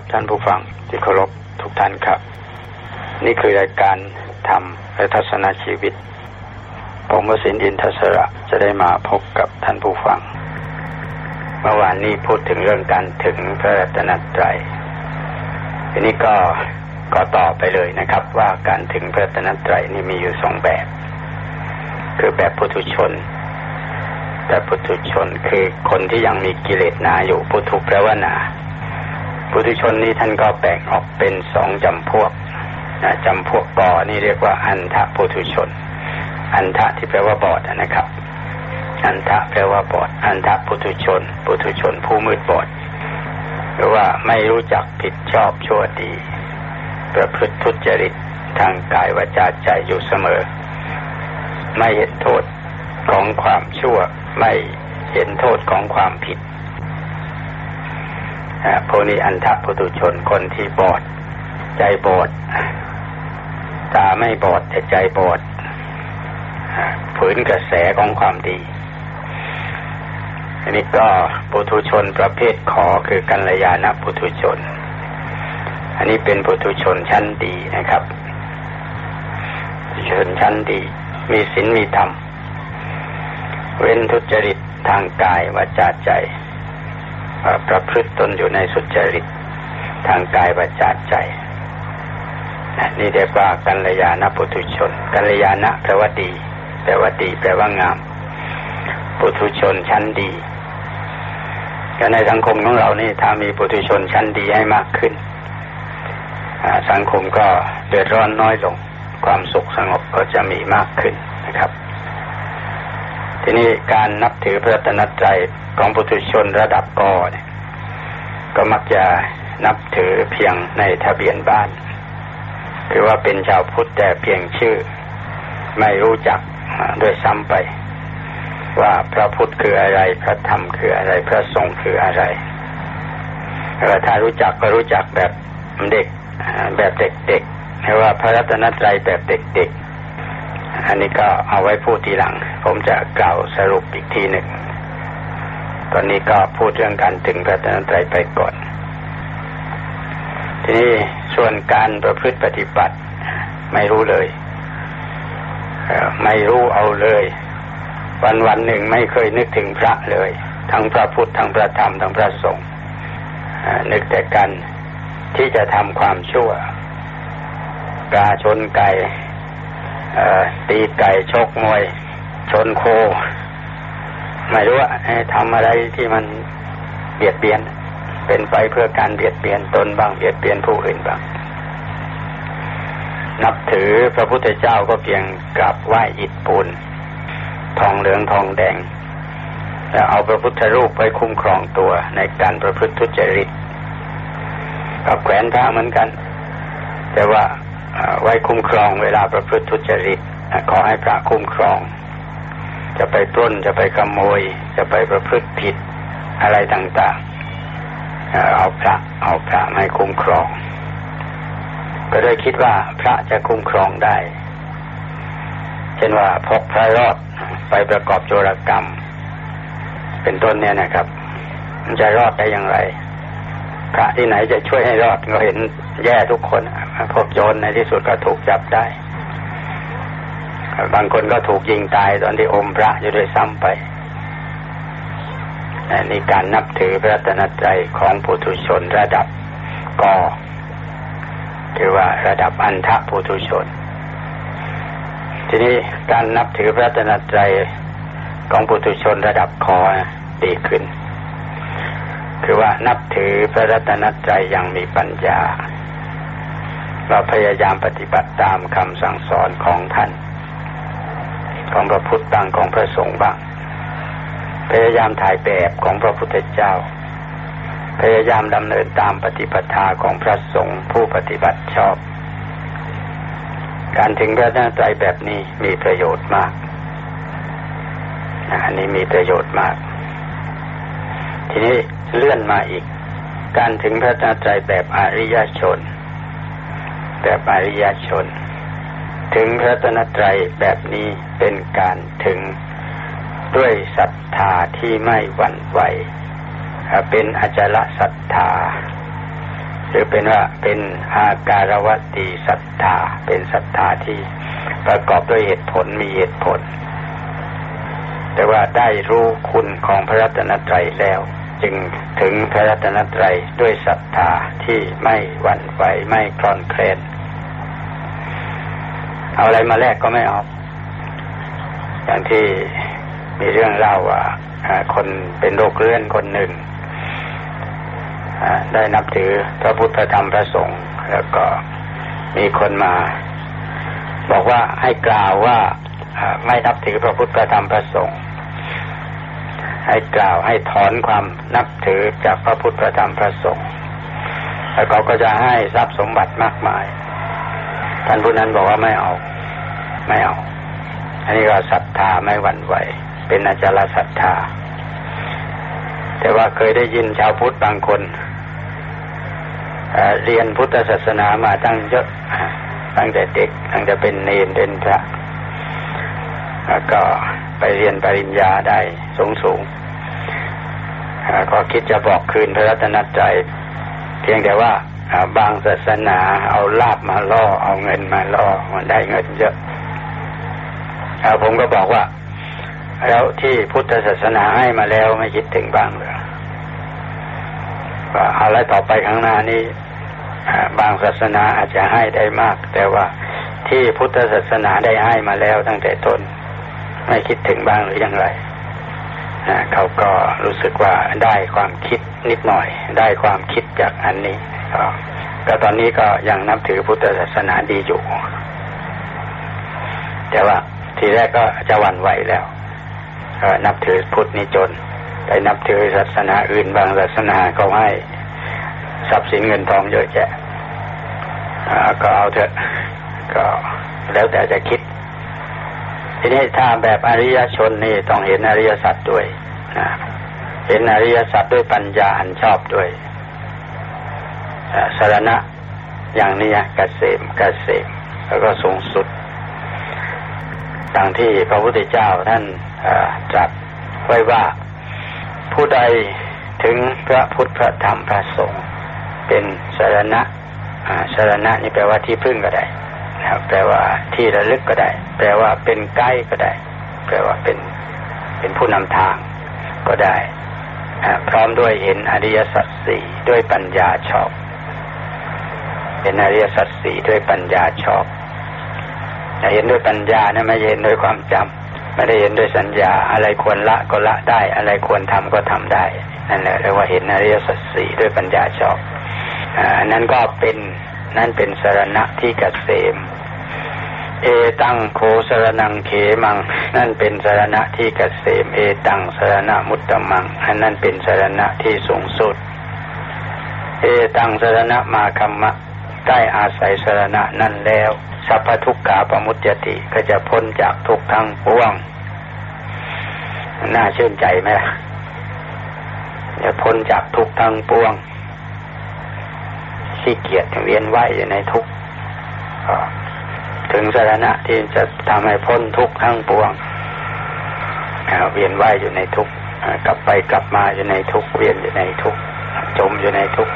วัสดีครับท่านผู้ฟังที่เคารพทุกท่านครับ นี่คือรายการธรรมและทัศนชีวิต ผมวสินอินทศระจะได้มาพบกับท่านผู้ฟัง เมื่อวานนี้พูดถึงเรื่องการถึงพระรัตนตรัยทีนี้ก็ก็ต่อไปเลยนะครับ ว่าการถึงพระรัตนตรัยนี่มีอยู่สองแบบ คือแบบปุถุชนแบบปุถุชนคือคนที่ยังมีกิเลสหนาอยู่ปุถุแปลว่าหนา ปุถุชนนี้ท่านก็แบ่งออกเป็นสองจำพวกนะจำพวกกอนี่เรียกว่าอันทะปุถุชน อันทะที่แปลว่าบอดนะครับ อันทะแปลว่าบอด อันทะปุถุชน ปุถุชนผู้มืดบอดหรือว่าไม่รู้จักผิดชอบชั่วดี ประพฤติทุจริตทางกายวาจาใจอยู่เสมอ ไม่เห็นโทษของความชั่ว ไม่เห็นโทษของความผิด พวกนี้อันทะปุตุชนคนที่บอด ใจบอด ตาไม่บอดแต่ใจบอดฝืนกระแสของความดี อันนี้ก็ปุถุชนประเภทขอคือกัลยาณปุถุชน อันนี้เป็นปุถุชนชั้นดีนะครับชนชั้นดี มีศีลมีธรรม เว้นทุจริตทางกายวาจาใจ ประพฤติตนอยู่ในสุจริตทางกายวาจาใจนี่เรียกว่ากัลยาณปุถุชน กัลยาณะแปลว่าดี แปลว่าดี แปลว่างาม ปุถุชนชั้นดีแต่ในสังคมของเรานี่ถ้ามีปุถุชนชั้นดีให้มากขึ้น สังคมก็เดือดร้อนน้อยลง ความสุขสงบก็จะมีมากขึ้นนะครับ ทีนี้การนับถือพระตนตรัยของปุถุชนระดับกอเนี่ยก็มักจะนับถือเพียงในทะเบียนบ้าน คือว่าเป็นชาวพุทธแต่เพียงชื่อ ไม่รู้จักด้วยซ้ำไป ว่าพระพุทธคืออะไร พระธรรมคืออะไร พระสงฆ์คืออะไรถ้ารู้จักก็รู้จักแบบเด็กแบบเด็กๆไม่ว่าพระรัตนตรัยแบบเด็กๆ อันนี้ก็เอาไว้พูดทีหลัง ผมจะกล่าวสรุปอีกทีหนึ่ง ตอนนี้ก็พูดเรื่องการถึงพระตนตรัยไปก่อน ทีนี้ส่วนการประพฤติปฏิบัติไม่รู้เลย ไม่รู้เอาเลย วันวันหนึ่งไม่เคยนึกถึงพระเลย ทั้งพระพุทธทั้งพระธรรมทั้งพระสงฆ์นึกแต่กันที่จะทำความชั่วกาชนไก่ ตีไก่ชกมวย ชนโค ไม่รู้ว่าทำอะไรที่มันเบียดเบียน เป็นไปเพื่อการเบียดเบียนตนบ้างเบียดเบียนผู้อื่นบ้าง นับถือพระพุทธเจ้าก็เพียงกราบไหว้อิฐปูนทองเหลืองทองแดง แล้วเอาพระพุทธรูปไปคุ้มครองตัวในการประพฤติทุจริตกับแขวนพระเหมือนกัน แต่ว่า ไว้คุ้มครองเวลาประพฤติทุจริตขอให้พระคุ้มครอง จะไปต้นจะไปขโมย จะไปประพฤติผิดอะไรต่างๆเอาพระเอาพระให้คุ้มครอง ก็เลยคิดว่าพระจะคุ้มครองได้ เช่นว่าพกพระรอดไปประกอบโจรกรรม เป็นต้นเนี่ยนะครับ มันจะรอดได้อย่างไรพระที่ไหนจะช่วยให้รอดก็เห็น แย่ทุกคนพวกโจรในที่สุดก็ถูกจับได้บางคนก็ถูกยิงตายตอนที่อมพระอยู่ด้วยซ้ำไปนี่การนับถือพระตนตรัยของปุถุชนระดับกอคือว่าระดับอันทะปุถุชน ทีนี้การนับถือพระตนตรัยของปุถุชนระดับคอดีขึ้น คือว่านับถือพระรัตนตรัยอย่างมีปัญญา เราพยายามปฏิบัติตามคำสั่งสอนของท่าน ของพระพุทธบ้างของพระสงฆ์บ้างพยายามถ่ายแบบของพระพุทธเจ้า พยายามดำเนินตามปฏิปทาของพระสงฆ์ผู้ปฏิบัติชอบ การถึงพระนาใจแบบนี้มีประโยชน์มากอันนี้มีประโยชน์มาก ทีนี้เลื่อนมาอีก การถึงพระนาใจแบบอริยชน แบบอริยชน ถึงพระตนตรัยแบบนี้เป็นการถึงด้วยศรัทธาที่ไม่หวั่นไหวเป็นอจลศรัทธา หรือเป็นว่าเป็นอาการวตีศรัทธา เป็นศรัทธาที่ประกอบด้วยเหตุผลมีเหตุผล แต่ว่าได้รู้คุณของพระรัตนตรัยแล้ว จึงถึงพระรัตนตรัยด้วยศรัทธาที่ไม่หวั่นไหวไม่คลอนเคลน เอาอะไรมาแลกก็ไม่เอา อย่างที่มีเรื่องเล่าว่าคนเป็นโรคเลื่อนคนหนึ่ง ได้นับถือพระพุทธธรรมพระสงฆ์แล้วก็มีคนมา บอกว่าให้กล่าวว่าไม่นับถือพระพุทธธรรมพระสงฆ์ให้กล่าวให้ถอนความนับถือจากพระพุทธธรรมพระสงฆ์แล้วเขาก็จะให้ทรัพย์สมบัติมากมาย ท่านผู้นั้นบอกว่าไม่เอา ไม่เอา อันนี้ก็ศรัทธาไม่หวั่นไหว เป็นอาจารศรัทธา แต่ว่าเคยได้ยินชาวพุทธบางคนเรียนพุทธศาสนามาตั้งเยอะตั้งแต่เด็กตั้งแต่เป็นเนรเป็นพระแล้วก็ไปเรียนปริญญาได้สูงสูงก็คิดจะบอกคืนพระรัตนตรัยเพียงแต่ว่าบางศาสนาเอาลาบมาล่อ เอาเงินมาล่อมันได้เงินเยอะ ผมก็บอกว่า แล้วที่พุทธศาสนาให้มาแล้วไม่คิดถึงบ้างเลยว่าอะไรต่อไปข้างหน้านี้บางศาสนาอาจจะให้ได้มาก แต่ว่าที่พุทธศาสนาได้ให้มาแล้วตั้งแต่ต้น ไม่คิดถึงบ้างหรืออย่างไรเขาก็รู้สึกว่าได้ความคิดนิดหน่อย ได้ความคิดจากอันนี้ก็ตอนนี้ก็ยังนับถือพุทธศาสนาดีอยู่ แต่ว่า ทีแรกก็จะหวั่นไหวแล้วนับถือพุทธนี่จนไปนับถือศาสนาอื่นบางศาสนาก็ให้ทรัพย์สินเงินทองเยอะแยะก็เอาเถอะก็แล้วแต่จะคิด ทีนี้ถ้าแบบอริยชนนี่ต้องเห็นอริยสัจด้วยนะเห็นอริยสัจด้วยปัญญาอันชอบด้วยสารณะอย่างนี้กเกษมเกษมแล้วก็สูงสุด ดังที่พระพุทธเจ้าท่านตรัสไว้ว่าผู้ใดถึงพระพุทธพระธรรมพระสงฆ์เป็นสารณะสารณะนี่แปลว่าที่พึ่งก็ได้นะแปลว่าที่ระลึกก็ได้ แปลว่าเป็นใกล้ก็ได้ แปลว่าเป็นเป็นผู้นำทางก็ได้ พร้อมด้วยเห็นอริยสัจสี่ด้วยปัญญาชอบ เห็นอริยสัจสี่ด้วยปัญญาชอบ เห็นด้วยปัญญานะไม่เห็นด้วยความจำไม่ได้เห็นด้วยสัญญา อะไรควรละก็ละได้ อะไรควรทำก็ทำได้นั่นแหละเรียกว่าเห็นอริยสัจสี่ด้วยปัญญาชอบอันนั้นก็เป็นนั่นเป็นสารณะที่กเกษม เอตังโคสารนังเขมัง นั่นเป็นสารณะที่กเกษม เอตังสารณะมุตตมังอันนั้นเป็นสารณะที่สูงสุด เอตังสารณะมาคัมมะ ใกล้อาศัยสารณะนั่นแล้ว สัพพทุกขาปมุตยติก็จะพ้นจากทุกทั้งปวง น่าชื่นใจไหมล่ะจะพ้นจากทุกทั้งปวงขี้เกียจเวียนว่ายอยู่ในทุกถึงสารณะที่จะทำให้พ้นทุกทั้งปวงเวียนว่ายอยู่ในทุกกลับไปกลับมาอยู่ในทุกเวียนอยู่ในทุกจมอยู่ในทุก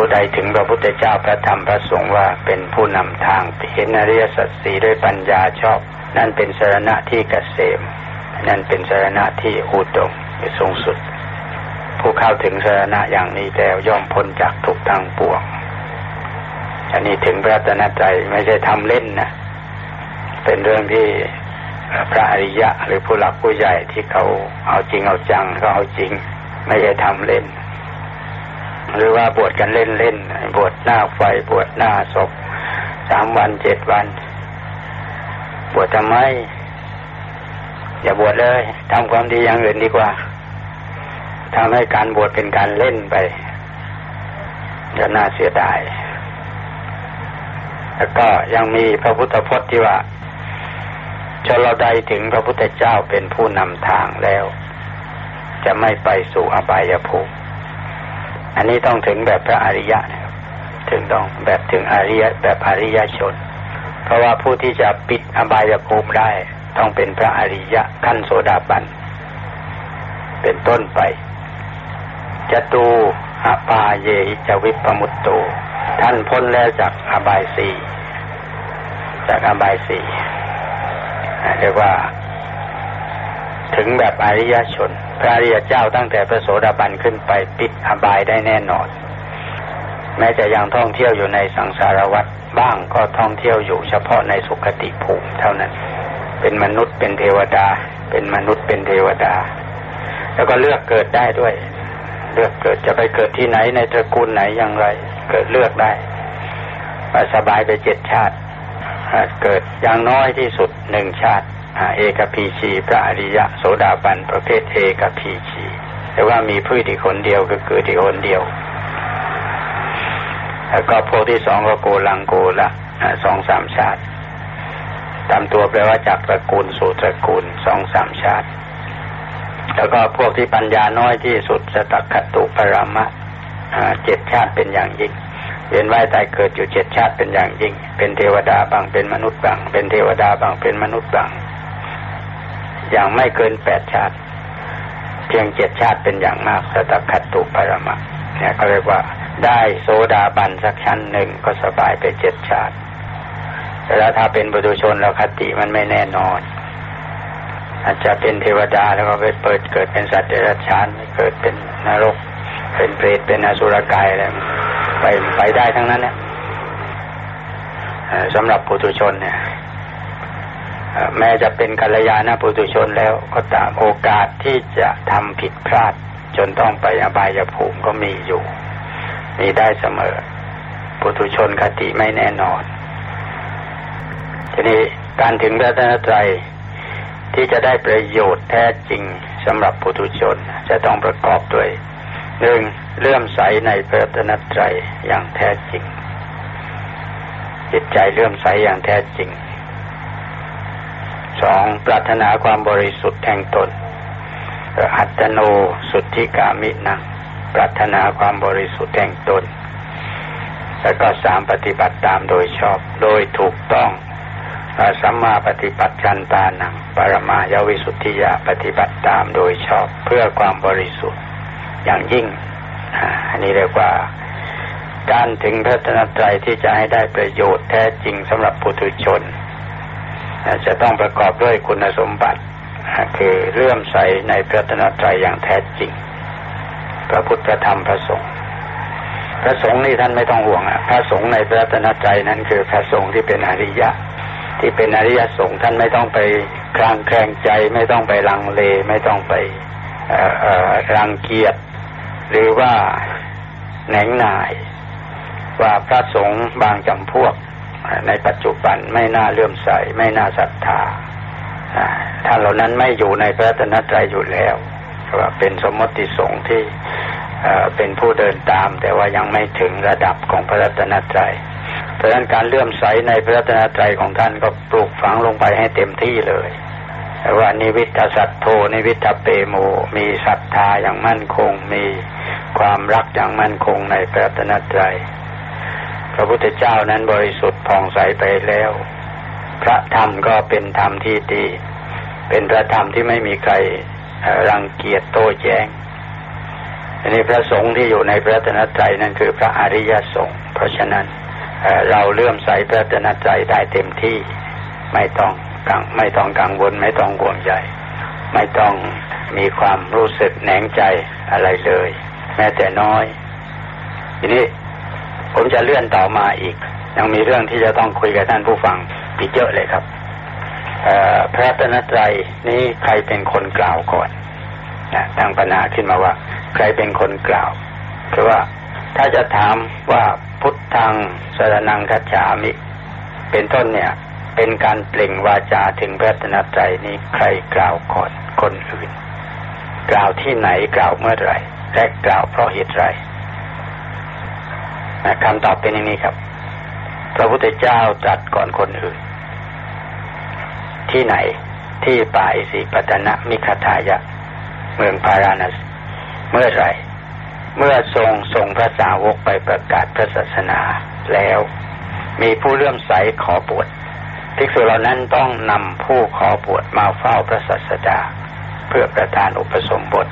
ผู้ใดถึงพระพุทธเจ้าพระธรรมพระสงฆ์ว่าเป็นผู้นำทางเห็นอริยสัจสีด้วยปัญญาชอบ นั่นเป็นสารณะที่เกษม นั่นเป็นสารณะที่อุดมสูงสุด ผู้เข้าถึงสารณะอย่างนี้แล้วย่อมพ้นจากทุกทางปวงอันนี้ถึงพระตนตรัยไม่ใช่ทำเล่นนะเป็นเรื่องที่พระอริยะ หรือผู้หลักผู้ใหญ่ที่เขาเอาจริงเอาจังเขาเอาจริง ไม่ใช่ทำเล่น หรือว่าบวชกันเล่นเล่นบวชหน้าไฟบวชหน้าศพสามวันเจ็ดวัน บวชทำไม อย่าบวชเลยทำความดีอย่างอื่นดีกว่าทำให้การบวชเป็นการเล่นไปจะน่าเสียดาย แล้วก็ยังมีพระพุทธพจน์ที่ว่าชนเราใดถึงพระพุทธเจ้าเป็นผู้นำทางแล้ว จะไม่ไปสู่อบายภูมิ อันนี้ต้องถึงแบบพระอริยะนะครับถึงต้องแบบถึงอริยะแบบอริยชน เพราะว่าผู้ที่จะปิดอบายภูมิได้ ต้องเป็นพระอริยะขั้นโสดาบัน เป็นต้นไปจะตูอปาเยหิจวิปมุตโต ท่านพ้นแล้วจากอบายสี่จากอบายสี่เรียกว่า ถึงแบบอริยชน พระริยเจ้าตั้งแต่พระโสดาบันขึ้นไปปิดอบายได้แน่นอน แม้จะยังท่องเที่ยวอยู่ในสังสารวัฏบ้างก็ท่องเที่ยวอยู่เฉพาะในสุขติภูมิเท่านั้น เป็นมนุษย์เป็นเทวดา เป็นมนุษย์เป็นเทวดา แล้วก็เลือกเกิดได้ด้วย เลือกเกิดจะไปเกิดที่ไหนในตระกูลไหนอย่างไร เกิดเลือกได้สบายไปเจ็ดชาติเกิดอย่างน้อยที่สุดหนึ่งชาติ เอกพีชีพระอริยะโสดาบันประเภทเอกพีชีแต่ว่ามีพืชอีกคนเดียวก็เกิดอีกคนเดียว แล้วก็พวกที่สองก็โกลังโกละสองสามชาติตามตัวแปลว่าจากตระกูลสู่ตระกูลสองสามชาติ แล้วก็พวกที่ปัญญาน้อยที่สุดสตักขตุปรามะเจ็ดชาติเป็นอย่างยิ่งเวียนว่ายตายเกิดอยู่เจ็ดชาติเป็นอย่างยิ่ง เป็นเทวดาบางเป็นมนุษย์บาง เป็นเทวดาบางเป็นมนุษย์บาง อย่างไม่เกินแปดชาติ เพียงเจ็ดชาติเป็นอย่างมากสตักขตุปรมะเนี่ยเขาเรียกว่าได้โซดาบันสักชั้นหนึ่งก็สบายไปเจ็ดชาติแต่แล้วถ้าเป็นบุตุชนแล้วคติมันไม่แน่นอน อาจจะเป็นเทวดาแล้วก็ไปเปิดเกิดเป็นสัตว์เดรัจฉานเกิดเป็นนรก เป็นเปรตเป็นอสุรกายอะไรไปไปได้ทั้งนั้นเนี่ยสำหรับปุถุชนเนี่ย แม้จะเป็นกัลยาณปุถุชนแล้วก็ตามโอกาสที่จะทำผิดพลาด จนต้องไปอบายภูมิก็มีอยู่ มีได้เสมอ ปุถุชนคติไม่แน่นอน ทีนี้การถึงระธนตรัยที่จะได้ประโยชน์แท้จริงสำหรับปุถุชนจะต้องประกอบด้วยหนึ่งเลื่อมใสในพระธนตรัยอย่างแท้จริงจิตใจเลื่อมใสอย่างแท้จริง สองปรารถนาความบริสุทธิ์แห่งตน อัตโนสุทธิกามินังปรารถนาความบริสุทธิ์แห่งตน แล้วก็สามปฏิบัติตามโดยชอบ โดยถูกต้องสัมมาปฏิบัติชันตานัง ปรมายวิสุทธิยาปฏิบัติตามโดยชอบเพื่อความบริสุทธิ์อย่างยิ่ง อันนี้เรียกว่า การถึงพระธนตรัยที่จะให้ได้ประโยชน์แท้จริงสำหรับปุถุชน จะต้องประกอบด้วยคุณสมบัติ คือเลื่อมใสในพระธนตรัยอย่างแท้จริง พระพุทธธรรมพระสงฆ์พระสงฆ์นี่ท่านไม่ต้องห่วงอะพระสงฆ์ในพระตนใจนั้นคือพระสงฆ์ที่เป็นอริยะ ที่เป็นอริยสงฆ์ท่านไม่ต้องไปคลางแคลงใจไม่ต้องไปลังเลไม่ต้องไปรังเกียจหรือว่าแหนงหน่าย ว่าพระสงฆ์บางจำพวก ในปัจจุบันไม่น่าเลื่อมใส ไม่น่าศรัทธาท่านเหล่านั้นไม่อยู่ในพระตนตรัยอยู่แล้วว่าเป็นสมมติสงฆ์ที่เป็นผู้เดินตาม แต่ว่ายังไม่ถึงระดับของพระรัตนตรัยเพราะฉะนั้นการเลื่อมใสในพระรัตนตรัยของท่านก็ปลูกฝังลงไปให้เต็มที่เลยว่านิวิตสัตโทนิวิตเปโม มีศรัทธาอย่างมั่นคง มีความรักอย่างมั่นคงในพระรัตนตรัย ระพุทธเจ้านั้นบริสุทธิ์ผ่องใสไปแล้ว พระธรรมก็เป็นธรรมที่ดี เป็นพระธรรมที่ไม่มีใครรังเกียจโต้แย้งอันนี้พระสงฆ์ที่อยู่ในพระตนตรัยนั่นคือพระอริยสงฆ์เพราะฉะนั้นเราเลื่อมใสพระตนตรัยได้เต็มที่ไม่ต้องกังไม่ต้องกังวลไม่ต้องห่วงใยไม่ต้องมีความรู้สึกแหนงใจอะไรเลย แม้แต่น้อย ทีนี้ ผมจะเลื่อนต่อมาอีก ยังมีเรื่องที่จะต้องคุยกับท่านผู้ฟังอีกเยอะเลยครับพระตนตรัยนี้ใครเป็นคนกล่าวก่อนนะตั้งปัญหาขึ้นมาว่า ใครเป็นคนกล่าวคือว่าถ้าจะถามว่าพุทธังสรนังคัจฉามิ เป็นต้นเนี่ย เป็นการเปล่งวาจาถึงพระตนตรัยนี้ใครกล่าวก่อนคนอื่น กล่าวที่ไหนกล่าวเมื่อไรและกล่าวเพราะเหตุไร คำตอบเป็นอย่างนี้ครับ พระพุทธเจ้าตรัสก่อนคนอื่น ที่ไหนที่ป่าอิสิปตนะมิคทายะ เมืองพาราณสเมื่อไรเมื่อทรงทรงพระสาวกไปประกาศพระศาสนาแล้ว มีผู้เลื่อมใสขอบวชภิกษุเหล่านั้นต้องนำผู้ขอบวชมาเฝ้าพระศาสดา เพื่อประทานอุปสมบท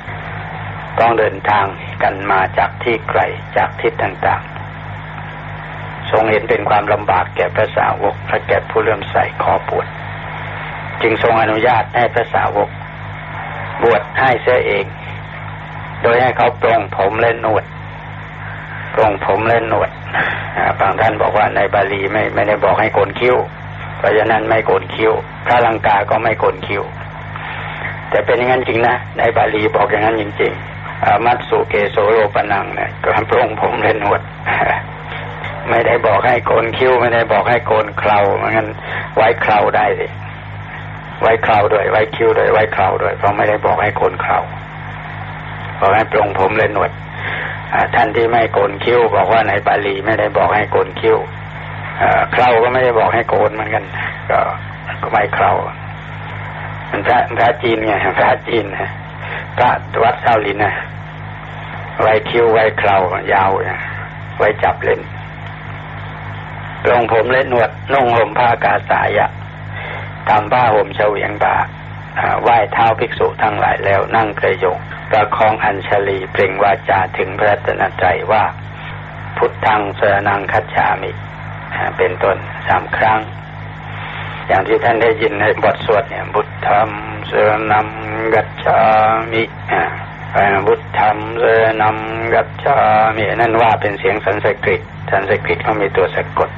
ต้องเดินทางกันมาจากที่ไกลจากทิศต่างๆ ทรงเห็นเป็นความลำบากแก่พระสาวกและแก่ผู้เลื่อมใสขอปวดจึงทรงอนุญาตให้พระสาวก บวชให้เสียเอง โดยให้เขาปรงผมและนวดปรงผมและนวดบางท่านบอกว่าในบาลีไม่ไม่ได้บอกให้โกนคิ้ว เพราะฉะนั้นไม่โกนคิ้วพระลังกาก็ไม่โกนคิ้ว แต่เป็นอย่างนั้นจริงนะ ในบาลีบอกอย่างนั้นจริงๆมัตสุเกโสโลปนังเนี่ยการปรงผมและนวด ไม่ได้บอกให้โกนคิ้วไม่ได้บอกให้โกนเคราเหมือนกันไว้เคราได้สิไว้เคราด้วย ไว้คิ้วด้วยไว้เคราด้วยเพราะไม่ได้บอกให้โกนเคราบอกให้ปรงผมและนวดท่านที่ไม่โกนคิ้ว บอกว่าในบาลีไม่ได้บอกให้โกนคิ้วเคราก็ไม่ได้บอกให้โกนเหมือนกัน ก็ก็ไม่เครามันพระพระจีนไงพระจีนนะพระวัดเซาลินนะไว้คิ้วไว้เครายาวนะไว้จับเล่น ลงผมเล่นนวดนุ่งห่มผ้ากาสายะทำผ้าห่มเฉวียงบาไหว้เท้าภิกษุทั้งหลายแล้วนั่งกระยงประคองอัญชลีเปล่งวาจาถึงพระตนตรัยว่า พุทธังสรนังคัจฉามิเป็นต้นสามครั้ง อย่างที่ท่านได้ยินในบทสวดเนี่ยบุตธรรมสรนังกัจฉามิบุตธรรมสรนังกัจฉามินั่นว่าเป็นเสียงสันสกฤตสันสกฤตเขามีตัวสะกด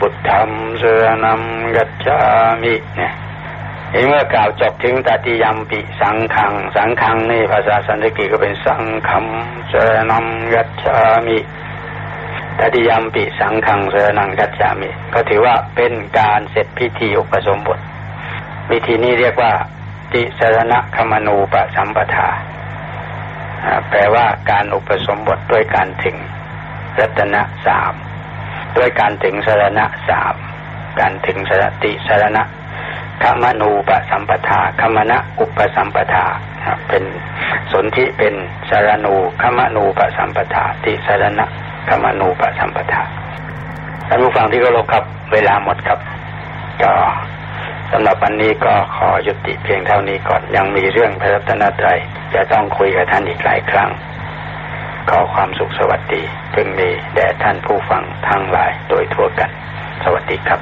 บุตรธรรมเสรนังกัจฉามิเนี่ยเมื่อกล่าวจบถึงตติยมปิสังขัง สังขังนี่ภาษาสันสกฤตก็เป็นสังคัมเจนัมกัจฉามิตติยมปิสังขังเจนังกัจฉามิ ก็ถือว่าเป็นการเสร็จพิธีอุปสมบทวิธีนี้เรียกว่า ติสรณคมนูปสัมปทา แปลว่าการอุปสมบทด้วยการถึงรัตนะสาม ด้วยการถึงสรณะสามการถึงสรติสรณะคมนูปสัมปทาคมณะอุปสัมปทาเป็นสนธิเป็นสารนูคมนูปสัมปทาติสารณะคมนูปสัมปทาท่านผู้ฟังที่เคารพครับเวลาหมดครับ ก็สำหรับวันนี้ก็ขอยุติเพียงเท่านี้ก่อนยังมีเรื่องพระรัตนตรัยจะต้องคุยกับท่านอีกหลายครั้ง ขอความสุขสวัสดีพึงมีแด่ท่านผู้ฟังทั้งหลายโดยทั่วกัน สวัสดีครับ